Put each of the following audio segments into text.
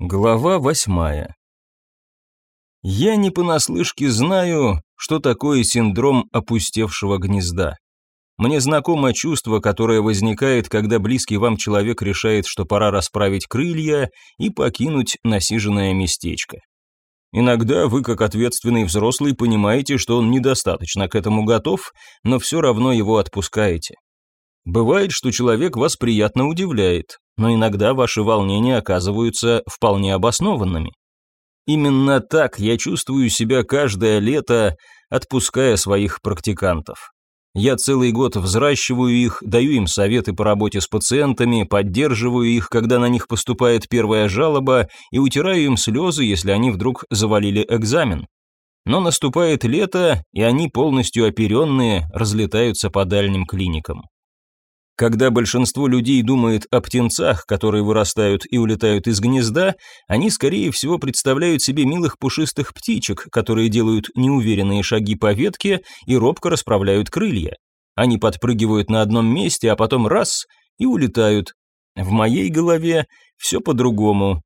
Глава восьмая. Я не понаслышке знаю, что такое синдром опустевшего гнезда. Мне знакомо чувство, которое возникает, когда близкий вам человек решает, что пора расправить крылья и покинуть насиженное местечко. Иногда вы, как ответственный взрослый, понимаете, что он недостаточно к этому готов, но все равно его отпускаете. Бывает, что человек вас приятно удивляет, но иногда ваши волнения оказываются вполне обоснованными. Именно так я чувствую себя каждое лето, отпуская своих практикантов. Я целый год взращиваю их, даю им советы по работе с пациентами, поддерживаю их, когда на них поступает первая жалоба, и утираю им слезы, если они вдруг завалили экзамен. Но наступает лето, и они полностью оперенные разлетаются по дальним клиникам. Когда большинство людей думает о птенцах, которые вырастают и улетают из гнезда, они, скорее всего, представляют себе милых пушистых птичек, которые делают неуверенные шаги по ветке и робко расправляют крылья. Они подпрыгивают на одном месте, а потом раз – и улетают. В моей голове все по-другому.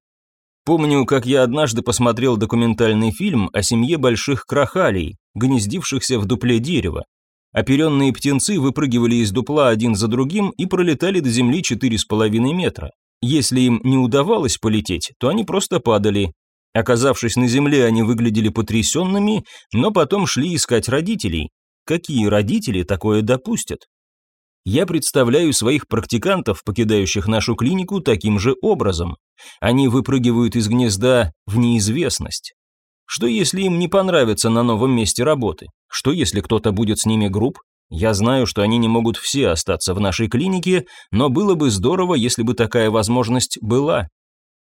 Помню, как я однажды посмотрел документальный фильм о семье больших крахалей, гнездившихся в дупле дерева. Оперенные птенцы выпрыгивали из дупла один за другим и пролетали до земли 4,5 метра. Если им не удавалось полететь, то они просто падали. Оказавшись на земле, они выглядели потрясенными, но потом шли искать родителей. Какие родители такое допустят? Я представляю своих практикантов, покидающих нашу клинику, таким же образом. Они выпрыгивают из гнезда в неизвестность. Что если им не понравится на новом месте работы? Что если кто-то будет с ними груб? Я знаю, что они не могут все остаться в нашей клинике, но было бы здорово, если бы такая возможность была.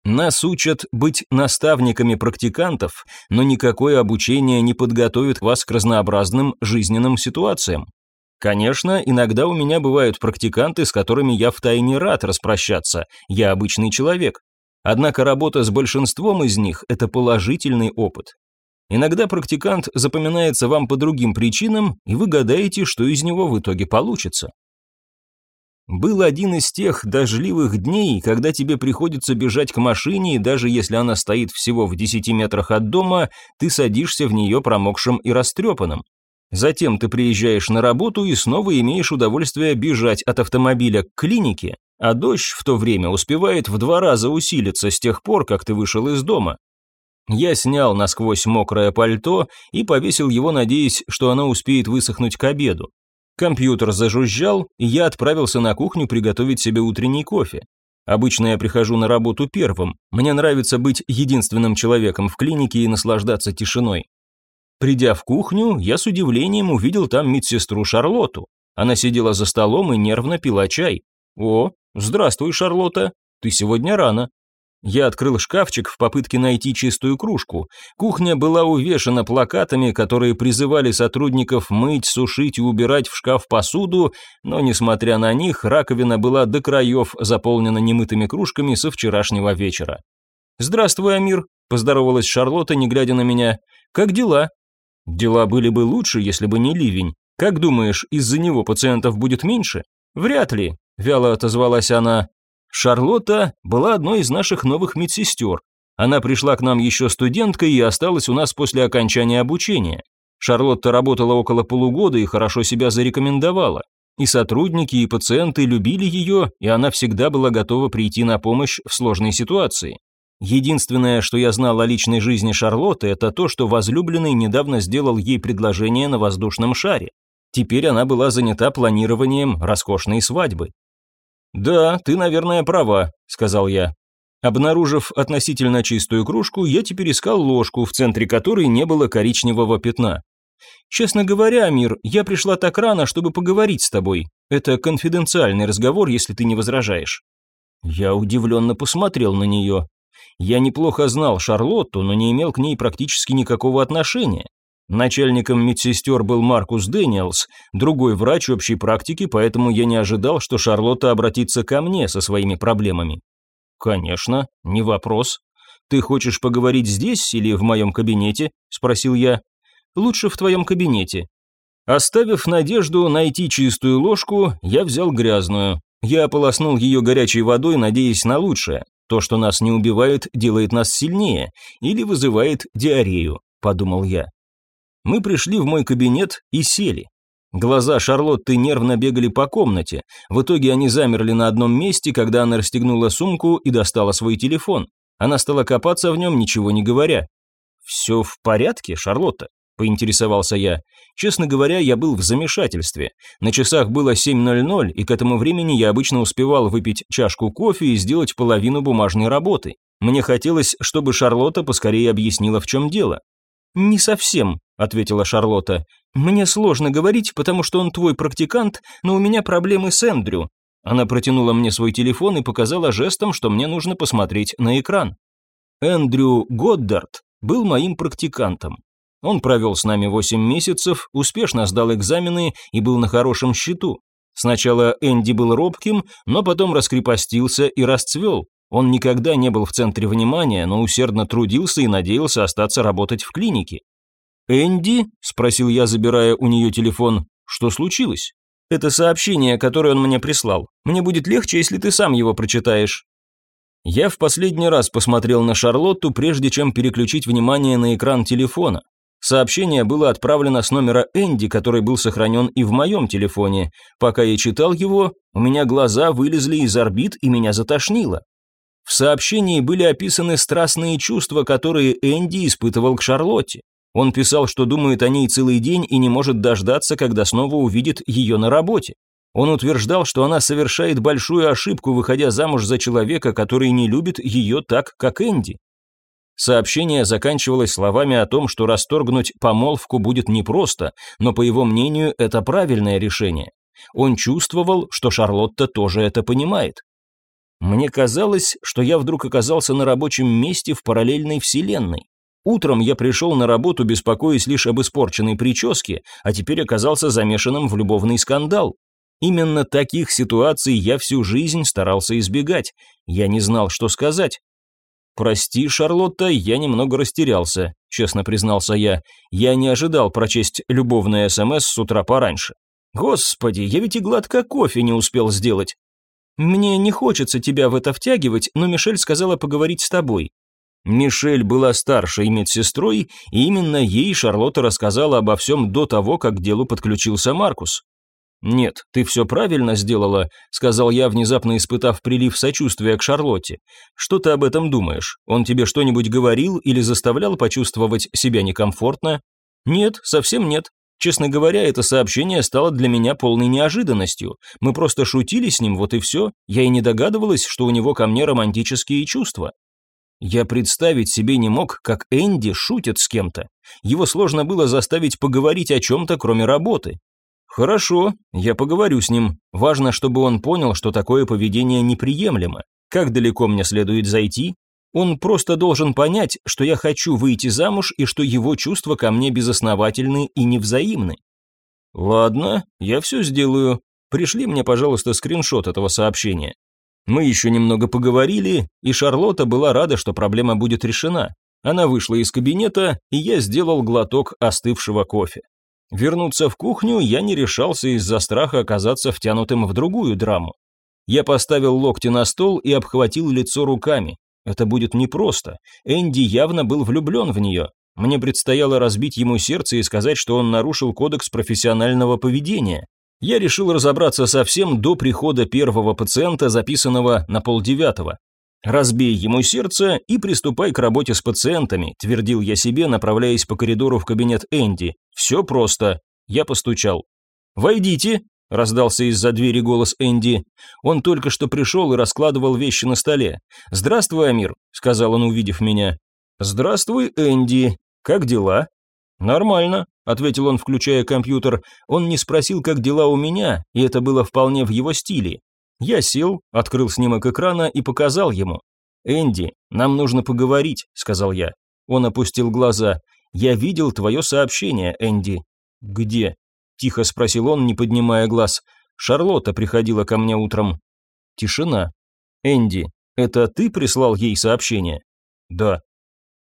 Нас учат быть наставниками практикантов, но никакое обучение не подготовит вас к разнообразным жизненным ситуациям. Конечно, иногда у меня бывают практиканты, с которыми я втайне рад распрощаться, я обычный человек. Однако работа с большинством из них – это положительный опыт. Иногда практикант запоминается вам по другим причинам, и вы гадаете, что из него в итоге получится. Был один из тех дождливых дней, когда тебе приходится бежать к машине, и даже если она стоит всего в 10 метрах от дома, ты садишься в нее промокшим и растрепанным. Затем ты приезжаешь на работу и снова имеешь удовольствие бежать от автомобиля к клинике, а дождь в то время успевает в два раза усилиться с тех пор, как ты вышел из дома. Я снял насквозь мокрое пальто и повесил его, надеясь, что оно успеет высохнуть к обеду. Компьютер зажужжал, и я отправился на кухню приготовить себе утренний кофе. Обычно я прихожу на работу первым. Мне нравится быть единственным человеком в клинике и наслаждаться тишиной. Придя в кухню, я с удивлением увидел там медсестру Шарлоту. Она сидела за столом и нервно пила чай. «О, здравствуй, Шарлотта, ты сегодня рано». Я открыл шкафчик в попытке найти чистую кружку. Кухня была увешана плакатами, которые призывали сотрудников мыть, сушить и убирать в шкаф посуду, но, несмотря на них, раковина была до краев заполнена немытыми кружками со вчерашнего вечера. «Здравствуй, Амир», – поздоровалась Шарлотта, не глядя на меня. «Как дела?» «Дела были бы лучше, если бы не ливень. Как думаешь, из-за него пациентов будет меньше?» «Вряд ли вяло отозвалась она. Шарлотта была одной из наших новых медсестер. Она пришла к нам еще студенткой и осталась у нас после окончания обучения. Шарлотта работала около полугода и хорошо себя зарекомендовала. И сотрудники, и пациенты любили ее, и она всегда была готова прийти на помощь в сложной ситуации. Единственное, что я знал о личной жизни Шарлотты, это то, что возлюбленный недавно сделал ей предложение на воздушном шаре. Теперь она была занята планированием роскошной свадьбы. «Да, ты, наверное, права», – сказал я. Обнаружив относительно чистую кружку, я теперь искал ложку, в центре которой не было коричневого пятна. «Честно говоря, Амир, я пришла так рано, чтобы поговорить с тобой. Это конфиденциальный разговор, если ты не возражаешь». Я удивленно посмотрел на нее. Я неплохо знал Шарлотту, но не имел к ней практически никакого отношения. Начальником медсестер был Маркус Дэниелс, другой врач общей практики, поэтому я не ожидал, что Шарлотта обратится ко мне со своими проблемами. «Конечно, не вопрос. Ты хочешь поговорить здесь или в моем кабинете?» – спросил я. «Лучше в твоем кабинете». Оставив надежду найти чистую ложку, я взял грязную. Я ополоснул ее горячей водой, надеясь на лучшее. То, что нас не убивает, делает нас сильнее или вызывает диарею, подумал я. Мы пришли в мой кабинет и сели. Глаза Шарлотты нервно бегали по комнате. В итоге они замерли на одном месте, когда она расстегнула сумку и достала свой телефон. Она стала копаться в нем, ничего не говоря. «Все в порядке, Шарлотта?» – поинтересовался я. Честно говоря, я был в замешательстве. На часах было 7.00, и к этому времени я обычно успевал выпить чашку кофе и сделать половину бумажной работы. Мне хотелось, чтобы Шарлотта поскорее объяснила, в чем дело. «Не совсем», – ответила Шарлотта. «Мне сложно говорить, потому что он твой практикант, но у меня проблемы с Эндрю». Она протянула мне свой телефон и показала жестом, что мне нужно посмотреть на экран. Эндрю Годдард был моим практикантом. Он провел с нами 8 месяцев, успешно сдал экзамены и был на хорошем счету. Сначала Энди был робким, но потом раскрепостился и расцвел. Он никогда не был в центре внимания, но усердно трудился и надеялся остаться работать в клинике. «Энди?» – спросил я, забирая у нее телефон. «Что случилось?» «Это сообщение, которое он мне прислал. Мне будет легче, если ты сам его прочитаешь». Я в последний раз посмотрел на Шарлотту, прежде чем переключить внимание на экран телефона. Сообщение было отправлено с номера Энди, который был сохранен и в моем телефоне. Пока я читал его, у меня глаза вылезли из орбит и меня затошнило. В сообщении были описаны страстные чувства, которые Энди испытывал к Шарлотте. Он писал, что думает о ней целый день и не может дождаться, когда снова увидит ее на работе. Он утверждал, что она совершает большую ошибку, выходя замуж за человека, который не любит ее так, как Энди. Сообщение заканчивалось словами о том, что расторгнуть помолвку будет непросто, но, по его мнению, это правильное решение. Он чувствовал, что Шарлотта тоже это понимает. Мне казалось, что я вдруг оказался на рабочем месте в параллельной вселенной. Утром я пришел на работу, беспокоясь лишь об испорченной прическе, а теперь оказался замешанным в любовный скандал. Именно таких ситуаций я всю жизнь старался избегать. Я не знал, что сказать. «Прости, Шарлотта, я немного растерялся», — честно признался я. «Я не ожидал прочесть любовное СМС с утра пораньше». «Господи, я ведь и глотка кофе не успел сделать». «Мне не хочется тебя в это втягивать, но Мишель сказала поговорить с тобой». Мишель была старшей медсестрой, и именно ей Шарлотта рассказала обо всем до того, как к делу подключился Маркус. «Нет, ты все правильно сделала», — сказал я, внезапно испытав прилив сочувствия к Шарлотте. «Что ты об этом думаешь? Он тебе что-нибудь говорил или заставлял почувствовать себя некомфортно?» «Нет, совсем нет. Честно говоря, это сообщение стало для меня полной неожиданностью. Мы просто шутили с ним, вот и все. Я и не догадывалась, что у него ко мне романтические чувства». Я представить себе не мог, как Энди шутит с кем-то. Его сложно было заставить поговорить о чем-то, кроме работы. «Хорошо, я поговорю с ним. Важно, чтобы он понял, что такое поведение неприемлемо. Как далеко мне следует зайти? Он просто должен понять, что я хочу выйти замуж и что его чувства ко мне безосновательны и невзаимны». «Ладно, я все сделаю. Пришли мне, пожалуйста, скриншот этого сообщения». Мы еще немного поговорили, и Шарлотта была рада, что проблема будет решена. Она вышла из кабинета, и я сделал глоток остывшего кофе. Вернуться в кухню я не решался из-за страха оказаться втянутым в другую драму. Я поставил локти на стол и обхватил лицо руками. Это будет непросто. Энди явно был влюблен в нее. Мне предстояло разбить ему сердце и сказать, что он нарушил кодекс профессионального поведения. Я решил разобраться со всем до прихода первого пациента, записанного на полдевятого. «Разбей ему сердце и приступай к работе с пациентами», – твердил я себе, направляясь по коридору в кабинет Энди. «Все просто». Я постучал. «Войдите», – раздался из-за двери голос Энди. Он только что пришел и раскладывал вещи на столе. «Здравствуй, Амир», – сказал он, увидев меня. «Здравствуй, Энди. Как дела?» «Нормально», – ответил он, включая компьютер. Он не спросил, как дела у меня, и это было вполне в его стиле. Я сел, открыл снимок экрана и показал ему. «Энди, нам нужно поговорить», — сказал я. Он опустил глаза. «Я видел твое сообщение, Энди». «Где?» — тихо спросил он, не поднимая глаз. «Шарлотта приходила ко мне утром». Тишина. «Энди, это ты прислал ей сообщение?» «Да».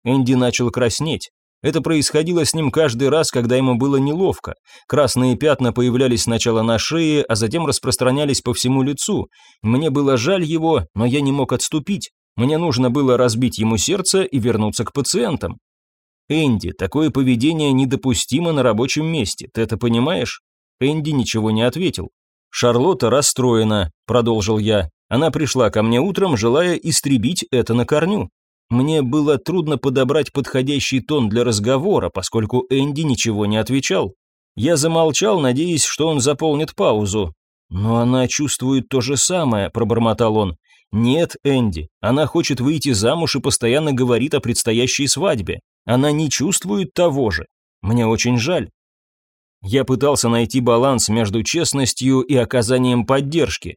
Энди начал краснеть. Это происходило с ним каждый раз, когда ему было неловко. Красные пятна появлялись сначала на шее, а затем распространялись по всему лицу. Мне было жаль его, но я не мог отступить. Мне нужно было разбить ему сердце и вернуться к пациентам. Энди, такое поведение недопустимо на рабочем месте, ты это понимаешь? Энди ничего не ответил. Шарлотта расстроена, продолжил я. Она пришла ко мне утром, желая истребить это на корню. Мне было трудно подобрать подходящий тон для разговора, поскольку Энди ничего не отвечал. Я замолчал, надеясь, что он заполнит паузу. «Но она чувствует то же самое», – пробормотал он. «Нет, Энди, она хочет выйти замуж и постоянно говорит о предстоящей свадьбе. Она не чувствует того же. Мне очень жаль». Я пытался найти баланс между честностью и оказанием поддержки.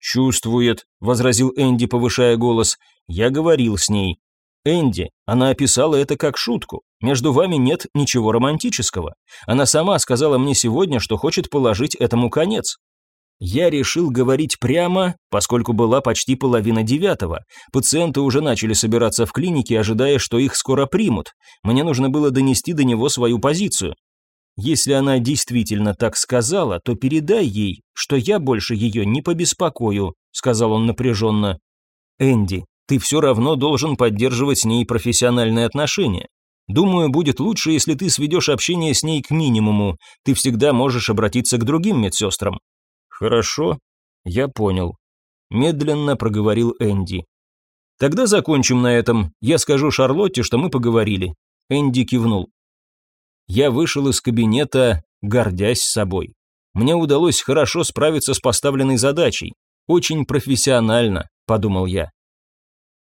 «Чувствует», – возразил Энди, повышая голос. «Я говорил с ней. Энди, она описала это как шутку. Между вами нет ничего романтического. Она сама сказала мне сегодня, что хочет положить этому конец. Я решил говорить прямо, поскольку была почти половина девятого. Пациенты уже начали собираться в клинике, ожидая, что их скоро примут. Мне нужно было донести до него свою позицию. Если она действительно так сказала, то передай ей, что я больше ее не побеспокою, сказал он напряженно. Энди, ты все равно должен поддерживать с ней профессиональные отношения. Думаю, будет лучше, если ты сведешь общение с ней к минимуму. Ты всегда можешь обратиться к другим медсестрам. «Хорошо, я понял», – медленно проговорил Энди. «Тогда закончим на этом. Я скажу Шарлотте, что мы поговорили». Энди кивнул. Я вышел из кабинета, гордясь собой. Мне удалось хорошо справиться с поставленной задачей. Очень профессионально, подумал я.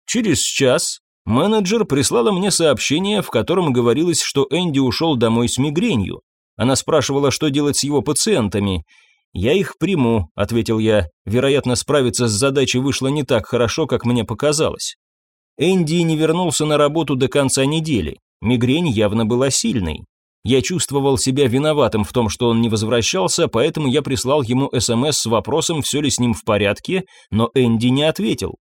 Через час менеджер прислала мне сообщение, в котором говорилось, что Энди ушел домой с мигренью. Она спрашивала, что делать с его пациентами, «Я их приму», – ответил я. Вероятно, справиться с задачей вышло не так хорошо, как мне показалось. Энди не вернулся на работу до конца недели. Мигрень явно была сильной. Я чувствовал себя виноватым в том, что он не возвращался, поэтому я прислал ему СМС с вопросом, все ли с ним в порядке, но Энди не ответил.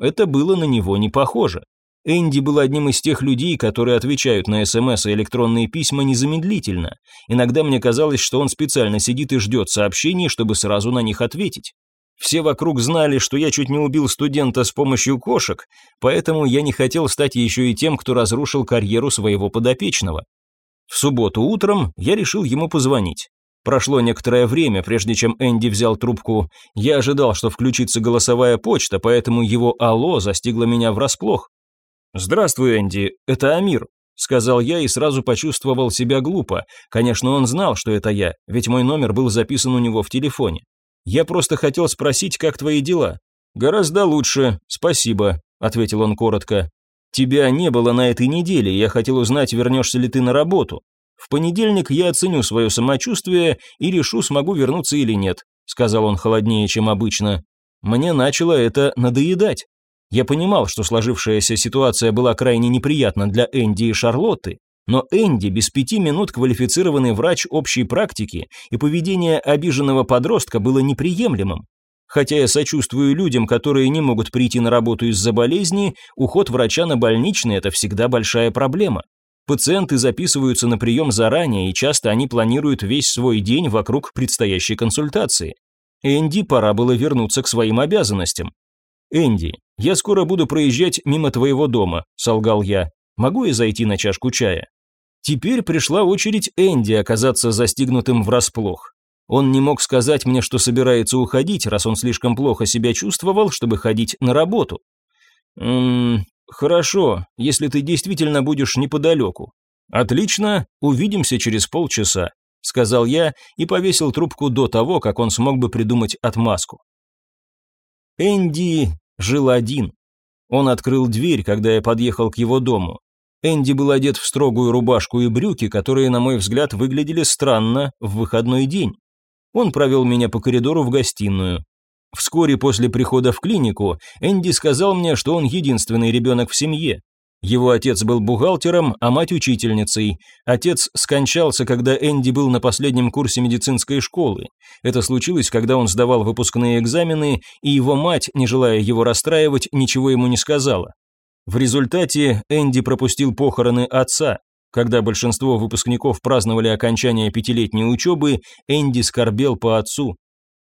Это было на него не похоже. Энди был одним из тех людей, которые отвечают на СМС и электронные письма незамедлительно. Иногда мне казалось, что он специально сидит и ждет сообщений, чтобы сразу на них ответить. Все вокруг знали, что я чуть не убил студента с помощью кошек, поэтому я не хотел стать еще и тем, кто разрушил карьеру своего подопечного. В субботу утром я решил ему позвонить. Прошло некоторое время, прежде чем Энди взял трубку. Я ожидал, что включится голосовая почта, поэтому его «Алло» застигло меня врасплох. «Здравствуй, Энди, это Амир», — сказал я и сразу почувствовал себя глупо. Конечно, он знал, что это я, ведь мой номер был записан у него в телефоне. «Я просто хотел спросить, как твои дела?» «Гораздо лучше, спасибо», — ответил он коротко. «Тебя не было на этой неделе, я хотел узнать, вернешься ли ты на работу. В понедельник я оценю свое самочувствие и решу, смогу вернуться или нет», — сказал он холоднее, чем обычно. Мне начало это надоедать. Я понимал, что сложившаяся ситуация была крайне неприятна для Энди и Шарлотты, но Энди без пяти минут квалифицированный врач общей практики, и поведение обиженного подростка было неприемлемым. Хотя я сочувствую людям, которые не могут прийти на работу из-за болезни, уход врача на больничный – это всегда большая проблема. Пациенты записываются на прием заранее, и часто они планируют весь свой день вокруг предстоящей консультации. Энди пора было вернуться к своим обязанностям. «Энди, я скоро буду проезжать мимо твоего дома», – солгал я. «Могу я зайти на чашку чая?» Теперь пришла очередь Энди оказаться застигнутым врасплох. Он не мог сказать мне, что собирается уходить, раз он слишком плохо себя чувствовал, чтобы ходить на работу. «Ммм, хорошо, если ты действительно будешь неподалеку. Отлично, увидимся через полчаса», – сказал я и повесил трубку до того, как он смог бы придумать отмазку. Энди жил один. Он открыл дверь, когда я подъехал к его дому. Энди был одет в строгую рубашку и брюки, которые, на мой взгляд, выглядели странно в выходной день. Он провел меня по коридору в гостиную. Вскоре после прихода в клинику Энди сказал мне, что он единственный ребенок в семье. Его отец был бухгалтером, а мать учительницей. Отец скончался, когда Энди был на последнем курсе медицинской школы. Это случилось, когда он сдавал выпускные экзамены, и его мать, не желая его расстраивать, ничего ему не сказала. В результате Энди пропустил похороны отца. Когда большинство выпускников праздновали окончание пятилетней учебы, Энди скорбел по отцу.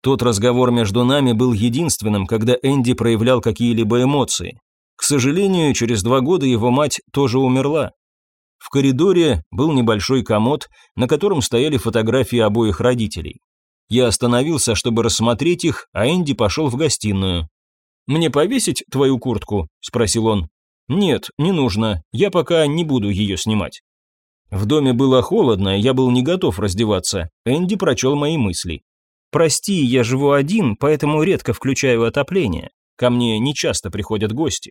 Тот разговор между нами был единственным, когда Энди проявлял какие-либо эмоции. К сожалению, через два года его мать тоже умерла. В коридоре был небольшой комод, на котором стояли фотографии обоих родителей. Я остановился, чтобы рассмотреть их, а Энди пошел в гостиную. «Мне повесить твою куртку?» – спросил он. «Нет, не нужно, я пока не буду ее снимать». В доме было холодно, я был не готов раздеваться. Энди прочел мои мысли. «Прости, я живу один, поэтому редко включаю отопление. Ко мне не часто приходят гости».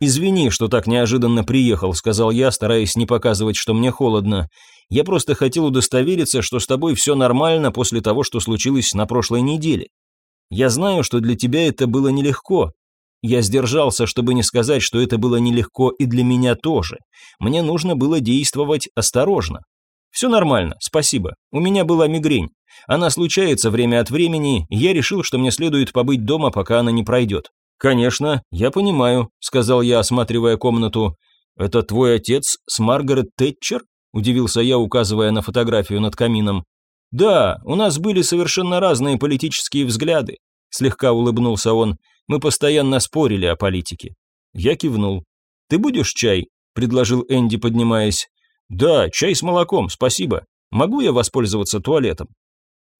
«Извини, что так неожиданно приехал», — сказал я, стараясь не показывать, что мне холодно. «Я просто хотел удостовериться, что с тобой все нормально после того, что случилось на прошлой неделе. Я знаю, что для тебя это было нелегко. Я сдержался, чтобы не сказать, что это было нелегко и для меня тоже. Мне нужно было действовать осторожно. Все нормально, спасибо. У меня была мигрень. Она случается время от времени, и я решил, что мне следует побыть дома, пока она не пройдет. «Конечно, я понимаю», — сказал я, осматривая комнату. «Это твой отец с Маргарет Тэтчер?» — удивился я, указывая на фотографию над камином. «Да, у нас были совершенно разные политические взгляды», — слегка улыбнулся он. «Мы постоянно спорили о политике». Я кивнул. «Ты будешь чай?» — предложил Энди, поднимаясь. «Да, чай с молоком, спасибо. Могу я воспользоваться туалетом?»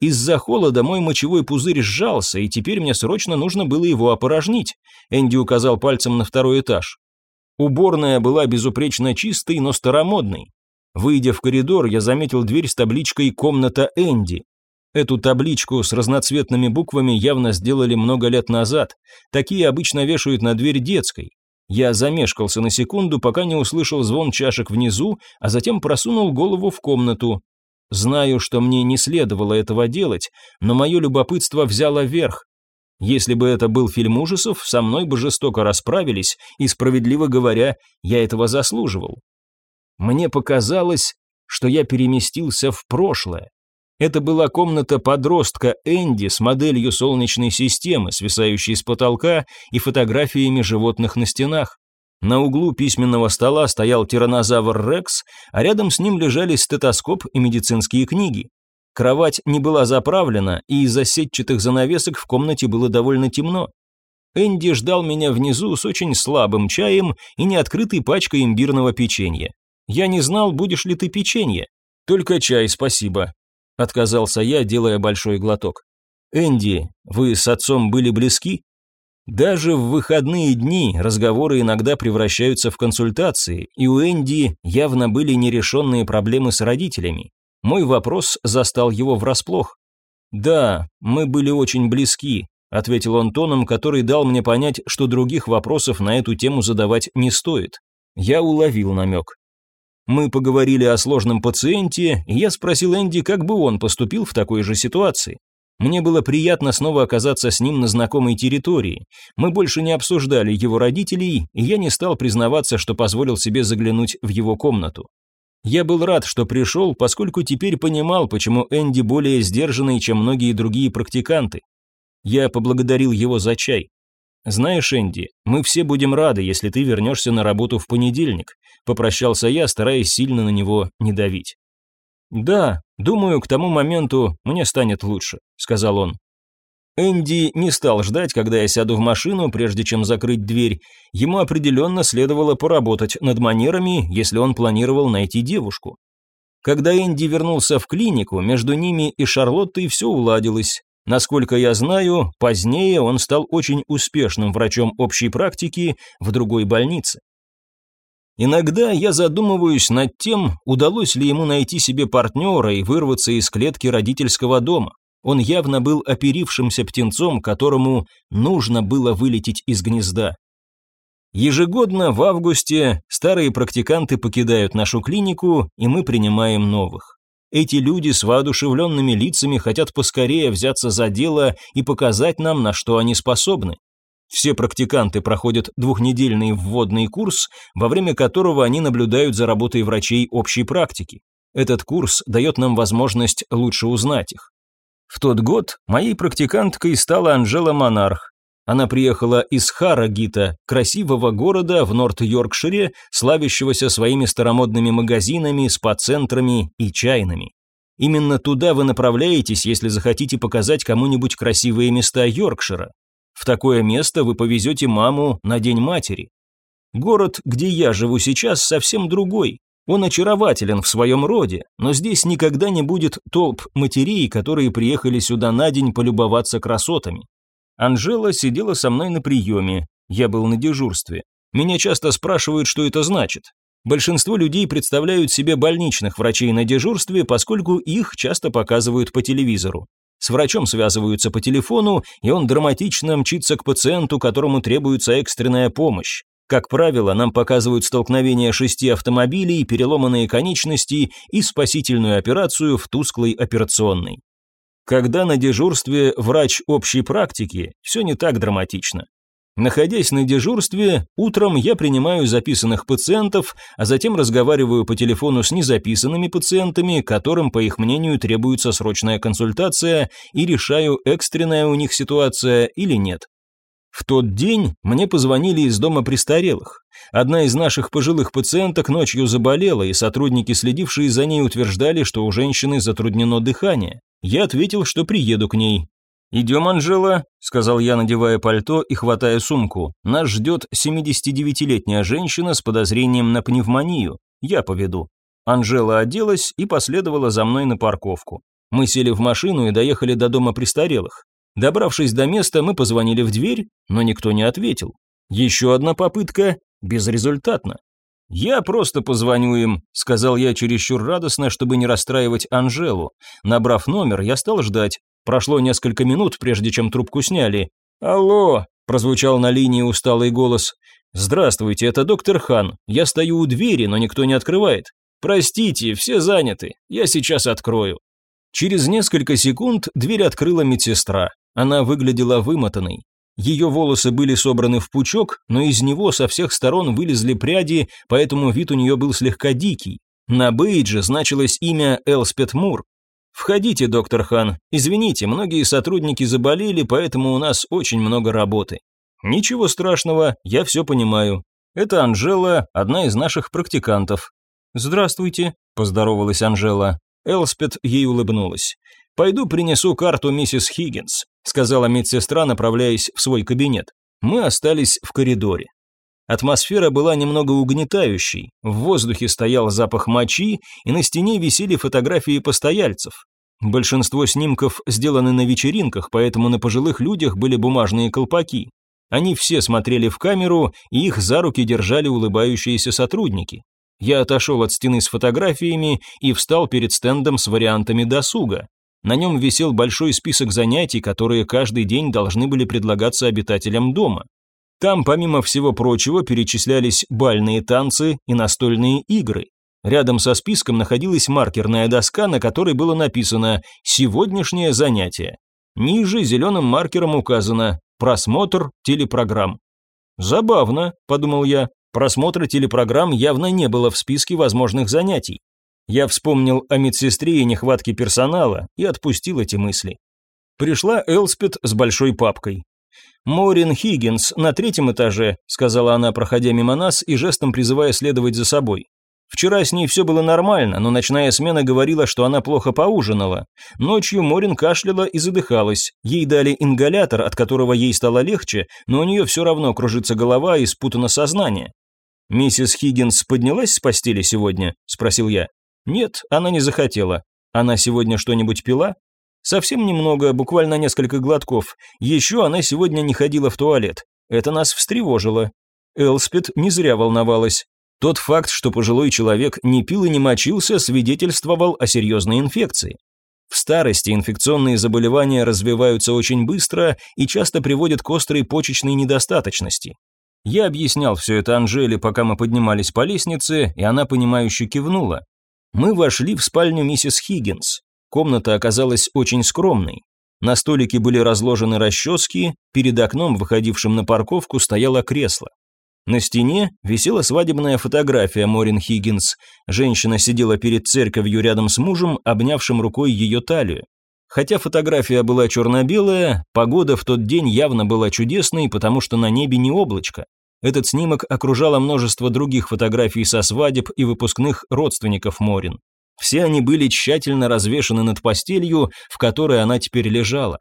Из-за холода мой мочевой пузырь сжался, и теперь мне срочно нужно было его опорожнить. Энди указал пальцем на второй этаж. Уборная была безупречно чистой, но старомодной. Выйдя в коридор, я заметил дверь с табличкой «Комната Энди». Эту табличку с разноцветными буквами явно сделали много лет назад. Такие обычно вешают на дверь детской. Я замешкался на секунду, пока не услышал звон чашек внизу, а затем просунул голову в комнату. Знаю, что мне не следовало этого делать, но мое любопытство взяло верх. Если бы это был фильм ужасов, со мной бы жестоко расправились, и, справедливо говоря, я этого заслуживал. Мне показалось, что я переместился в прошлое. Это была комната подростка Энди с моделью Солнечной системы, свисающей с потолка, и фотографиями животных на стенах. На углу письменного стола стоял тиранозавр Рекс, а рядом с ним лежали стетоскоп и медицинские книги. Кровать не была заправлена, и из-за сетчатых занавесок в комнате было довольно темно. Энди ждал меня внизу с очень слабым чаем и неоткрытой пачкой имбирного печенья. Я не знал, будешь ли ты печенье. Только чай, спасибо. Отказался я, делая большой глоток. Энди, вы с отцом были близки? Даже в выходные дни разговоры иногда превращаются в консультации, и у Энди явно были нерешенные проблемы с родителями. Мой вопрос застал его врасплох. «Да, мы были очень близки», — ответил он тоном, который дал мне понять, что других вопросов на эту тему задавать не стоит. Я уловил намек. Мы поговорили о сложном пациенте, и я спросил Энди, как бы он поступил в такой же ситуации. Мне было приятно снова оказаться с ним на знакомой территории. Мы больше не обсуждали его родителей, и я не стал признаваться, что позволил себе заглянуть в его комнату. Я был рад, что пришел, поскольку теперь понимал, почему Энди более сдержанный, чем многие другие практиканты. Я поблагодарил его за чай. «Знаешь, Энди, мы все будем рады, если ты вернешься на работу в понедельник», попрощался я, стараясь сильно на него не давить. «Да, думаю, к тому моменту мне станет лучше», — сказал он. Энди не стал ждать, когда я сяду в машину, прежде чем закрыть дверь. Ему определенно следовало поработать над манерами, если он планировал найти девушку. Когда Энди вернулся в клинику, между ними и Шарлоттой все уладилось. Насколько я знаю, позднее он стал очень успешным врачом общей практики в другой больнице. Иногда я задумываюсь над тем, удалось ли ему найти себе партнера и вырваться из клетки родительского дома. Он явно был оперившимся птенцом, которому нужно было вылететь из гнезда. Ежегодно в августе старые практиканты покидают нашу клинику, и мы принимаем новых. Эти люди с воодушевленными лицами хотят поскорее взяться за дело и показать нам, на что они способны. Все практиканты проходят двухнедельный вводный курс, во время которого они наблюдают за работой врачей общей практики. Этот курс дает нам возможность лучше узнать их. В тот год моей практиканткой стала Анжела Монарх. Она приехала из Харагита, красивого города в Норт-Йоркшире, славящегося своими старомодными магазинами, спа-центрами и чайными. Именно туда вы направляетесь, если захотите показать кому-нибудь красивые места Йоркшира. В такое место вы повезете маму на День матери. Город, где я живу сейчас, совсем другой. Он очарователен в своем роде, но здесь никогда не будет толп матерей, которые приехали сюда на день полюбоваться красотами. Анжела сидела со мной на приеме, я был на дежурстве. Меня часто спрашивают, что это значит. Большинство людей представляют себе больничных врачей на дежурстве, поскольку их часто показывают по телевизору. С врачом связываются по телефону, и он драматично мчится к пациенту, которому требуется экстренная помощь. Как правило, нам показывают столкновение шести автомобилей, переломанные конечности и спасительную операцию в тусклой операционной. Когда на дежурстве врач общей практики, все не так драматично. Находясь на дежурстве, утром я принимаю записанных пациентов, а затем разговариваю по телефону с незаписанными пациентами, которым, по их мнению, требуется срочная консультация, и решаю, экстренная у них ситуация или нет. В тот день мне позвонили из дома престарелых. Одна из наших пожилых пациенток ночью заболела, и сотрудники, следившие за ней, утверждали, что у женщины затруднено дыхание. Я ответил, что приеду к ней. «Идем, Анжела», — сказал я, надевая пальто и хватая сумку. «Нас ждет 79-летняя женщина с подозрением на пневмонию. Я поведу». Анжела оделась и последовала за мной на парковку. Мы сели в машину и доехали до дома престарелых. Добравшись до места, мы позвонили в дверь, но никто не ответил. Еще одна попытка, безрезультатно. «Я просто позвоню им», — сказал я чересчур радостно, чтобы не расстраивать Анжелу. Набрав номер, я стал ждать. Прошло несколько минут, прежде чем трубку сняли. «Алло!» – прозвучал на линии усталый голос. «Здравствуйте, это доктор Хан. Я стою у двери, но никто не открывает. Простите, все заняты. Я сейчас открою». Через несколько секунд дверь открыла медсестра. Она выглядела вымотанной. Ее волосы были собраны в пучок, но из него со всех сторон вылезли пряди, поэтому вид у нее был слегка дикий. На бейдже значилось имя Элспет Мур. «Входите, доктор Хан. Извините, многие сотрудники заболели, поэтому у нас очень много работы». «Ничего страшного, я все понимаю. Это Анжела, одна из наших практикантов». «Здравствуйте», – поздоровалась Анжела. Элспет ей улыбнулась. «Пойду принесу карту миссис Хиггинс», – сказала медсестра, направляясь в свой кабинет. Мы остались в коридоре. Атмосфера была немного угнетающей, в воздухе стоял запах мочи, и на стене висели фотографии постояльцев. Большинство снимков сделаны на вечеринках, поэтому на пожилых людях были бумажные колпаки. Они все смотрели в камеру, и их за руки держали улыбающиеся сотрудники. Я отошел от стены с фотографиями и встал перед стендом с вариантами досуга. На нем висел большой список занятий, которые каждый день должны были предлагаться обитателям дома. Там, помимо всего прочего, перечислялись бальные танцы и настольные игры. Рядом со списком находилась маркерная доска, на которой было написано «Сегодняшнее занятие». Ниже зеленым маркером указано «Просмотр телепрограмм». «Забавно», – подумал я, – просмотра телепрограмм явно не было в списке возможных занятий. Я вспомнил о медсестре и нехватке персонала и отпустил эти мысли. Пришла Элспет с большой папкой. «Морин Хиггинс на третьем этаже», – сказала она, проходя мимо нас и жестом призывая следовать за собой. Вчера с ней все было нормально, но ночная смена говорила, что она плохо поужинала. Ночью Морин кашляла и задыхалась. Ей дали ингалятор, от которого ей стало легче, но у нее все равно кружится голова и спутано сознание. «Миссис Хиггинс поднялась с постели сегодня?» – спросил я. «Нет, она не захотела. Она сегодня что-нибудь пила?» Совсем немного, буквально несколько глотков. Еще она сегодня не ходила в туалет. Это нас встревожило. Элспет не зря волновалась. Тот факт, что пожилой человек не пил и не мочился, свидетельствовал о серьезной инфекции. В старости инфекционные заболевания развиваются очень быстро и часто приводят к острой почечной недостаточности. Я объяснял все это Анжеле, пока мы поднимались по лестнице, и она понимающе кивнула. Мы вошли в спальню миссис Хиггинс. Комната оказалась очень скромной. На столике были разложены расчески, перед окном, выходившим на парковку, стояло кресло. На стене висела свадебная фотография Морин Хиггинс. Женщина сидела перед церковью рядом с мужем, обнявшим рукой ее талию. Хотя фотография была черно-белая, погода в тот день явно была чудесной, потому что на небе не облачко. Этот снимок окружало множество других фотографий со свадеб и выпускных родственников Морин. Все они были тщательно развешаны над постелью, в которой она теперь лежала.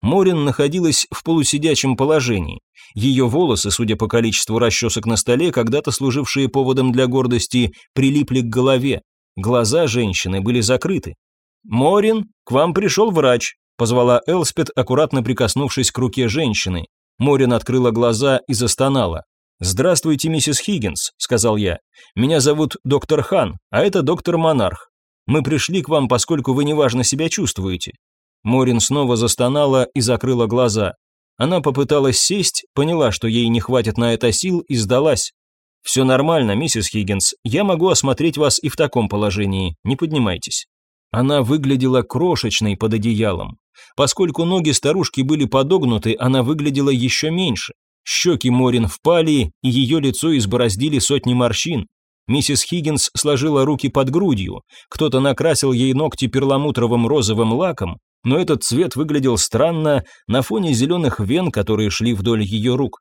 Морин находилась в полусидячем положении. Ее волосы, судя по количеству расчесок на столе, когда-то служившие поводом для гордости, прилипли к голове. Глаза женщины были закрыты. «Морин, к вам пришел врач», – позвала Элспет, аккуратно прикоснувшись к руке женщины. Морин открыла глаза и застонала. «Здравствуйте, миссис Хиггинс», – сказал я. «Меня зовут доктор Хан, а это доктор Монарх. Мы пришли к вам, поскольку вы неважно себя чувствуете». Морин снова застонала и закрыла глаза. Она попыталась сесть, поняла, что ей не хватит на это сил и сдалась. «Все нормально, миссис Хиггинс, я могу осмотреть вас и в таком положении, не поднимайтесь». Она выглядела крошечной под одеялом. Поскольку ноги старушки были подогнуты, она выглядела еще меньше. Щеки Морин впали, и ее лицо избороздили сотни морщин. Миссис Хиггинс сложила руки под грудью. Кто-то накрасил ей ногти перламутровым розовым лаком, но этот цвет выглядел странно на фоне зеленых вен, которые шли вдоль ее рук.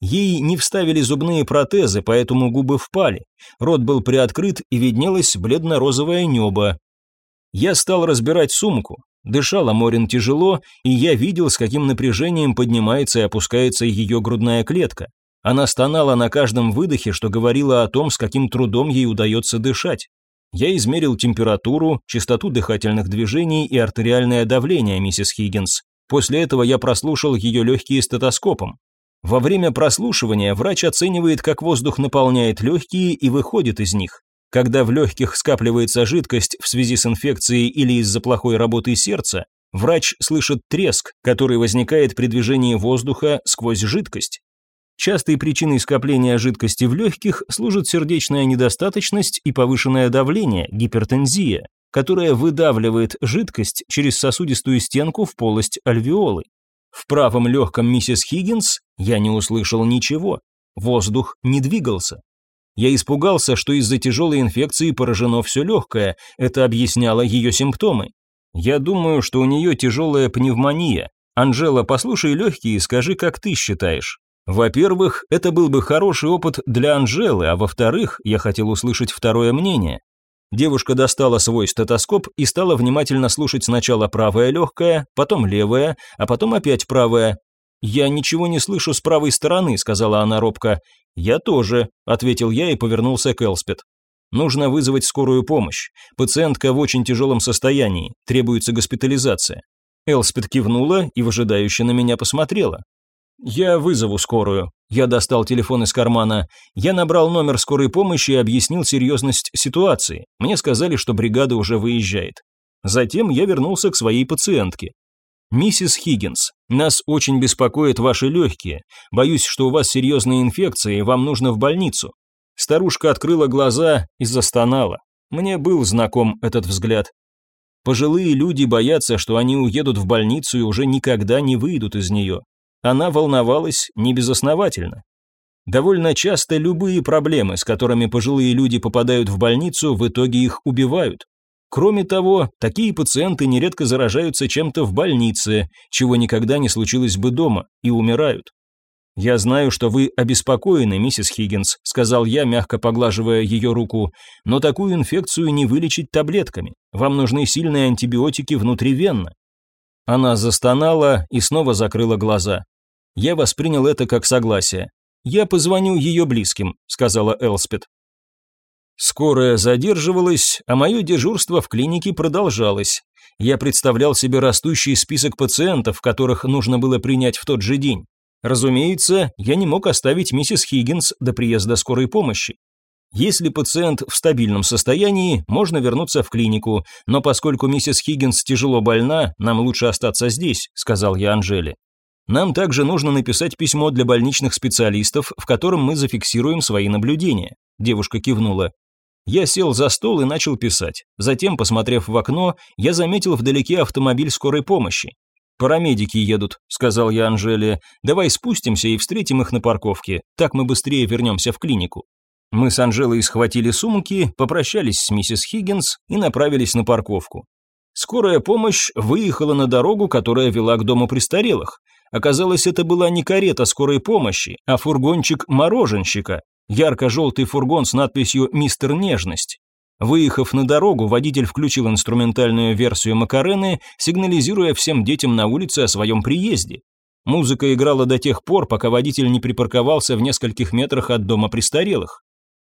Ей не вставили зубные протезы, поэтому губы впали. Рот был приоткрыт и виднелось бледно-розовое небо. Я стал разбирать сумку. Дышала Морин тяжело, и я видел, с каким напряжением поднимается и опускается ее грудная клетка. Она стонала на каждом выдохе, что говорило о том, с каким трудом ей удается дышать. Я измерил температуру, частоту дыхательных движений и артериальное давление миссис Хиггинс. После этого я прослушал ее легкие стетоскопом. Во время прослушивания врач оценивает, как воздух наполняет легкие и выходит из них. Когда в легких скапливается жидкость в связи с инфекцией или из-за плохой работы сердца, врач слышит треск, который возникает при движении воздуха сквозь жидкость. Частой причиной скопления жидкости в легких служит сердечная недостаточность и повышенное давление, гипертензия, которая выдавливает жидкость через сосудистую стенку в полость альвеолы. В правом легком миссис Хиггинс я не услышал ничего. Воздух не двигался. Я испугался, что из-за тяжелой инфекции поражено все легкое, это объясняло ее симптомы. Я думаю, что у нее тяжелая пневмония. Анжела, послушай легкие и скажи, как ты считаешь. Во-первых, это был бы хороший опыт для Анжелы, а во-вторых, я хотел услышать второе мнение. Девушка достала свой стетоскоп и стала внимательно слушать сначала правое легкое, потом левое, а потом опять правое. «Я ничего не слышу с правой стороны», — сказала она робко. «Я тоже», — ответил я и повернулся к Элспет. «Нужно вызвать скорую помощь. Пациентка в очень тяжелом состоянии, требуется госпитализация». Элспет кивнула и выжидающе на меня посмотрела. «Я вызову скорую». Я достал телефон из кармана. Я набрал номер скорой помощи и объяснил серьезность ситуации. Мне сказали, что бригада уже выезжает. Затем я вернулся к своей пациентке. «Миссис Хиггинс, нас очень беспокоят ваши легкие. Боюсь, что у вас серьезные инфекции, и вам нужно в больницу». Старушка открыла глаза и застонала. Мне был знаком этот взгляд. Пожилые люди боятся, что они уедут в больницу и уже никогда не выйдут из нее. Она волновалась небезосновательно. Довольно часто любые проблемы, с которыми пожилые люди попадают в больницу, в итоге их убивают. Кроме того, такие пациенты нередко заражаются чем-то в больнице, чего никогда не случилось бы дома, и умирают. «Я знаю, что вы обеспокоены, миссис Хиггинс», сказал я, мягко поглаживая ее руку, «но такую инфекцию не вылечить таблетками. Вам нужны сильные антибиотики внутривенно». Она застонала и снова закрыла глаза. Я воспринял это как согласие. «Я позвоню ее близким», сказала Элспет. Скорая задерживалась, а мое дежурство в клинике продолжалось. Я представлял себе растущий список пациентов, которых нужно было принять в тот же день. Разумеется, я не мог оставить миссис Хиггинс до приезда скорой помощи. Если пациент в стабильном состоянии, можно вернуться в клинику, но поскольку миссис Хиггинс тяжело больна, нам лучше остаться здесь, сказал я Анжеле. Нам также нужно написать письмо для больничных специалистов, в котором мы зафиксируем свои наблюдения. Девушка кивнула. Я сел за стол и начал писать. Затем, посмотрев в окно, я заметил вдалеке автомобиль скорой помощи. «Парамедики едут», — сказал я Анжеле. «Давай спустимся и встретим их на парковке. Так мы быстрее вернемся в клинику». Мы с Анжелой схватили сумки, попрощались с миссис Хиггинс и направились на парковку. Скорая помощь выехала на дорогу, которая вела к дому престарелых. Оказалось, это была не карета скорой помощи, а фургончик мороженщика, ярко-желтый фургон с надписью «Мистер Нежность». Выехав на дорогу, водитель включил инструментальную версию Макарены, сигнализируя всем детям на улице о своем приезде. Музыка играла до тех пор, пока водитель не припарковался в нескольких метрах от дома престарелых.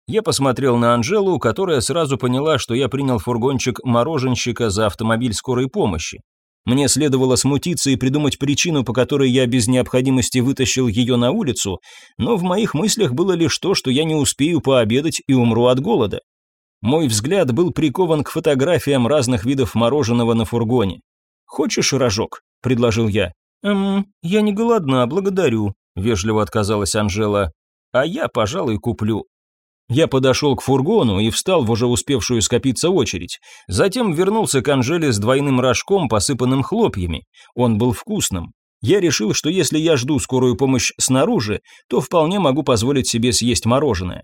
Я посмотрел на Анжелу, которая сразу поняла, что я принял фургончик мороженщика за автомобиль скорой помощи. Мне следовало смутиться и придумать причину, по которой я без необходимости вытащил ее на улицу, но в моих мыслях было лишь то, что я не успею пообедать и умру от голода. Мой взгляд был прикован к фотографиям разных видов мороженого на фургоне. «Хочешь рожок?» – предложил я. «Эм, я не голодна, благодарю», – вежливо отказалась Анжела. «А я, пожалуй, куплю». Я подошел к фургону и встал в уже успевшую скопиться очередь. Затем вернулся к Анжеле с двойным рожком, посыпанным хлопьями. Он был вкусным. Я решил, что если я жду скорую помощь снаружи, то вполне могу позволить себе съесть мороженое.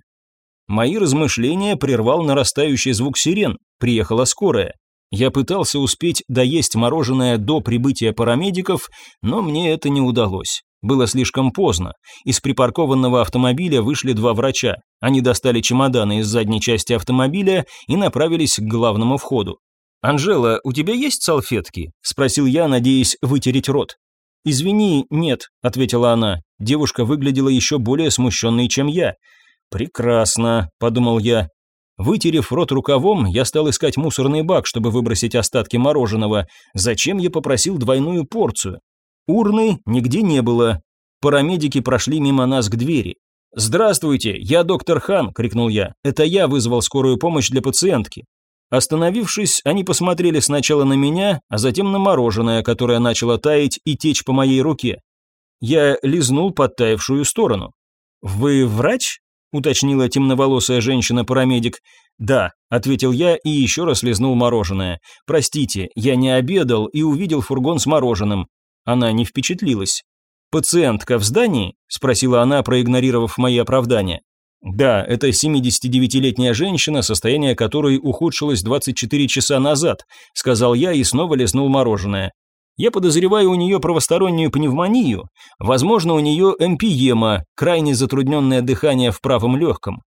Мои размышления прервал нарастающий звук сирен. Приехала скорая. Я пытался успеть доесть мороженое до прибытия парамедиков, но мне это не удалось. Было слишком поздно. Из припаркованного автомобиля вышли два врача. Они достали чемоданы из задней части автомобиля и направились к главному входу. «Анжела, у тебя есть салфетки?» – спросил я, надеясь вытереть рот. «Извини, нет», – ответила она. Девушка выглядела еще более смущенной, чем я. «Прекрасно», – подумал я. Вытерев рот рукавом, я стал искать мусорный бак, чтобы выбросить остатки мороженого. Зачем я попросил двойную порцию? Урны нигде не было. Парамедики прошли мимо нас к двери. «Здравствуйте, я доктор Хан!» – крикнул я. «Это я вызвал скорую помощь для пациентки». Остановившись, они посмотрели сначала на меня, а затем на мороженое, которое начало таять и течь по моей руке. Я лизнул подтаявшую сторону. «Вы врач?» – уточнила темноволосая женщина-парамедик. «Да», – ответил я и еще раз лизнул мороженое. «Простите, я не обедал и увидел фургон с мороженым. Она не впечатлилась. «Пациентка в здании?» – спросила она, проигнорировав мои оправдания. «Да, это 79-летняя женщина, состояние которой ухудшилось 24 часа назад», – сказал я и снова леснул мороженое. «Я подозреваю у нее правостороннюю пневмонию. Возможно, у нее эмпиема, крайне затрудненное дыхание в правом легком.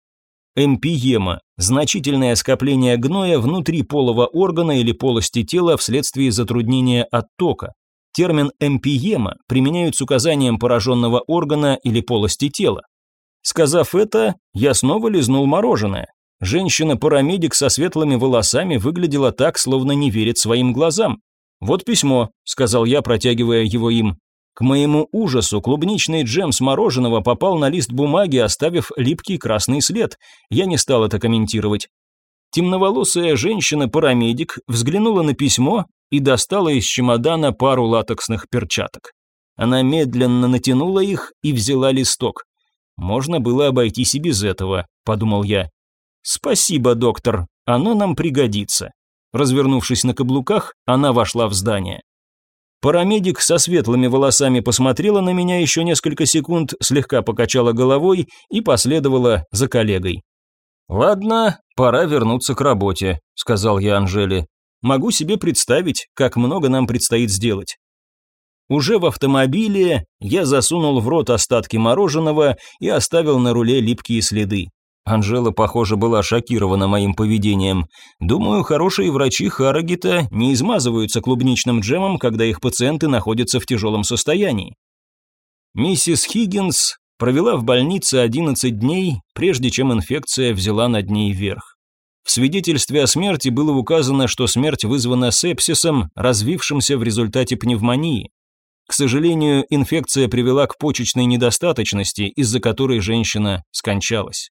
Эмпиема – значительное скопление гноя внутри полого органа или полости тела вследствие затруднения оттока. Термин «эмпиема» применяют с указанием пораженного органа или полости тела. Сказав это, я снова лизнул мороженое. Женщина-парамедик со светлыми волосами выглядела так, словно не верит своим глазам. «Вот письмо», — сказал я, протягивая его им. К моему ужасу клубничный джем с мороженого попал на лист бумаги, оставив липкий красный след. Я не стал это комментировать. Темноволосая женщина-парамедик взглянула на письмо и достала из чемодана пару латексных перчаток. Она медленно натянула их и взяла листок. «Можно было обойтись и без этого», – подумал я. «Спасибо, доктор, оно нам пригодится». Развернувшись на каблуках, она вошла в здание. Парамедик со светлыми волосами посмотрела на меня еще несколько секунд, слегка покачала головой и последовала за коллегой. «Ладно, пора вернуться к работе», – сказал я Анжеле. «Могу себе представить, как много нам предстоит сделать». Уже в автомобиле я засунул в рот остатки мороженого и оставил на руле липкие следы. Анжела, похоже, была шокирована моим поведением. Думаю, хорошие врачи Харрогита не измазываются клубничным джемом, когда их пациенты находятся в тяжелом состоянии. Миссис Хиггинс провела в больнице 11 дней, прежде чем инфекция взяла над ней верх. В свидетельстве о смерти было указано, что смерть вызвана сепсисом, развившимся в результате пневмонии. К сожалению, инфекция привела к почечной недостаточности, из-за которой женщина скончалась.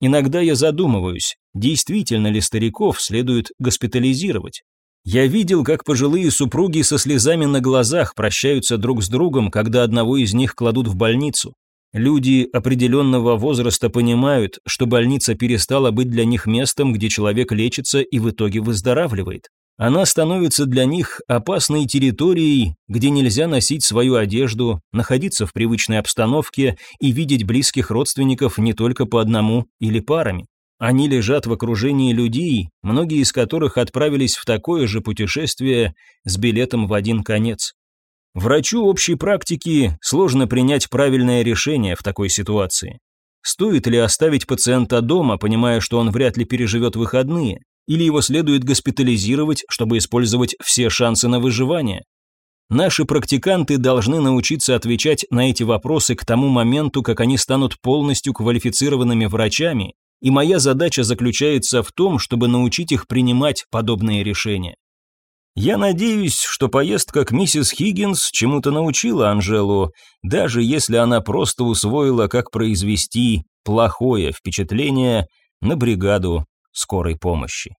Иногда я задумываюсь, действительно ли стариков следует госпитализировать. Я видел, как пожилые супруги со слезами на глазах прощаются друг с другом, когда одного из них кладут в больницу. Люди определенного возраста понимают, что больница перестала быть для них местом, где человек лечится и в итоге выздоравливает. Она становится для них опасной территорией, где нельзя носить свою одежду, находиться в привычной обстановке и видеть близких родственников не только по одному или парами. Они лежат в окружении людей, многие из которых отправились в такое же путешествие с билетом в один конец. Врачу общей практики сложно принять правильное решение в такой ситуации. Стоит ли оставить пациента дома, понимая, что он вряд ли переживет выходные? или его следует госпитализировать, чтобы использовать все шансы на выживание? Наши практиканты должны научиться отвечать на эти вопросы к тому моменту, как они станут полностью квалифицированными врачами, и моя задача заключается в том, чтобы научить их принимать подобные решения. Я надеюсь, что поездка к миссис Хиггинс чему-то научила Анжелу, даже если она просто усвоила, как произвести плохое впечатление на бригаду скорой помощи.